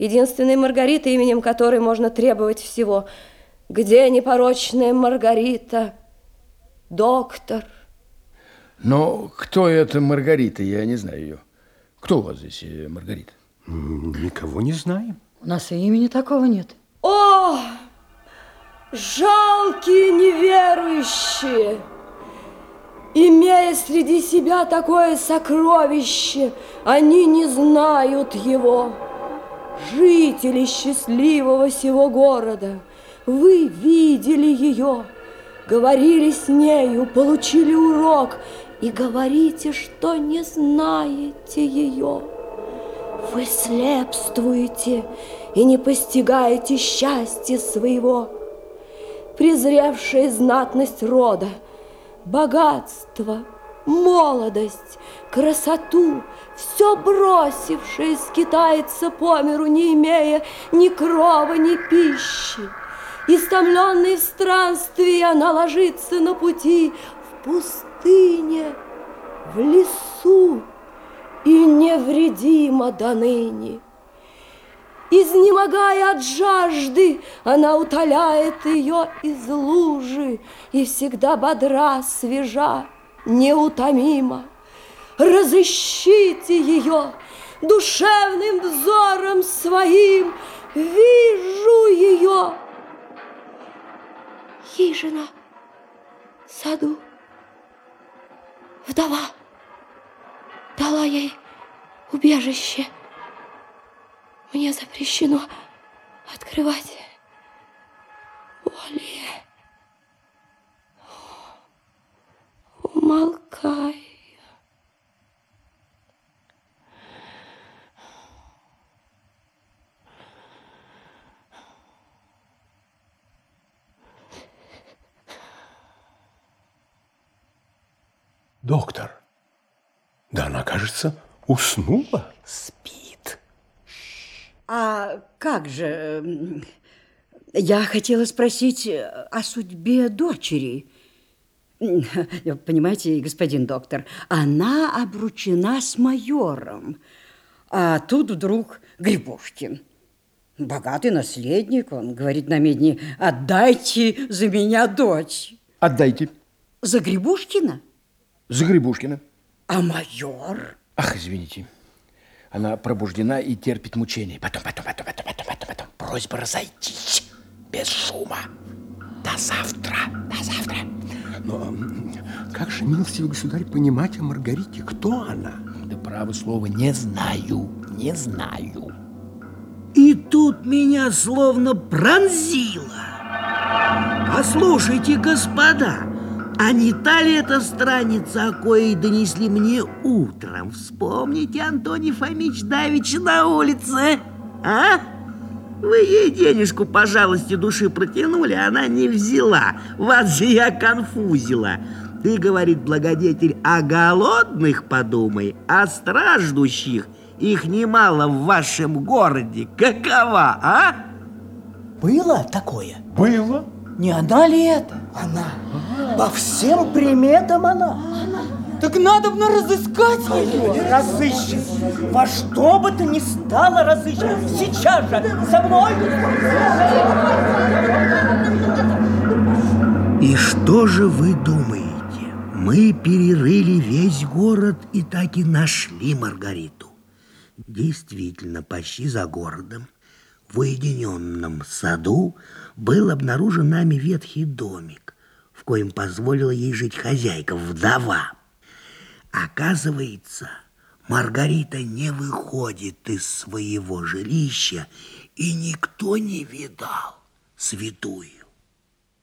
единственной Маргарита, именем которой можно требовать всего. Где непорочная Маргарита? Доктор. Но кто эта Маргарита? Я не знаю ее. Кто у вас здесь э, Маргарита? Никого не знаем. У нас и имени такого нет. О, жалкие неверующие! Имея среди себя такое сокровище, они не знают его. Жители счастливого сего города, вы видели ее, говорили с нею, получили урок и говорите, что не знаете ее. Вы слепствуете и не постигаете счастья своего. Презревшая знатность рода, богатство, молодость, красоту, все бросившее скитается по миру, не имея ни крова, ни пищи. Истомленный в странстве, она ложится на пути в пустыне, в лесу и невредима до ныне. Изнемогая от жажды, она утоляет ее из лужи и всегда бодра, свежа, неутомима. Разыщите ее душевным взором своим, вижу ее. Хижина в саду, вдова дала ей убежище. Мне запрещено открывать более. Умолкай. Доктор, да она, кажется, уснула. Спит. А как же... Я хотела спросить о судьбе дочери. Понимаете, господин доктор, она обручена с майором. А тут вдруг Грибушкин. Богатый наследник, он говорит на медне, отдайте за меня дочь. Отдайте. За Грибушкина? За Грибушкина. А майор? Ах, извините. Она пробуждена и терпит мучения. Потом, потом, потом, потом, потом, потом, потом. Просьба разойтись без шума. До завтра, до завтра. Же, милостивый государь, понимать о Маргарите? Кто она? Да право слово, не знаю, не знаю. И тут меня словно пронзило. Послушайте, господа, а не та ли эта страница, о коей донесли мне утром? Вспомните, Антоний Фомич Давич на улице, а? Вы ей денежку по жалости души протянули, а она не взяла. Вас же я конфузила. Ты, говорит благодетель, о голодных подумай, о страждущих. Их немало в вашем городе. Какова, а? Было такое? Было. Не она ли это? Она. По всем приметам она. Так надо бы разыскать ее. Разыщем. Во что бы то ни стало разыщем. Сейчас же. За мной. И что же вы думаете? Мы перерыли весь город и так и нашли Маргариту. Действительно, почти за городом, в уединенном саду, был обнаружен нами ветхий домик, в коем позволила ей жить хозяйка, вдова. Оказывается, Маргарита не выходит из своего жилища, и никто не видал святую.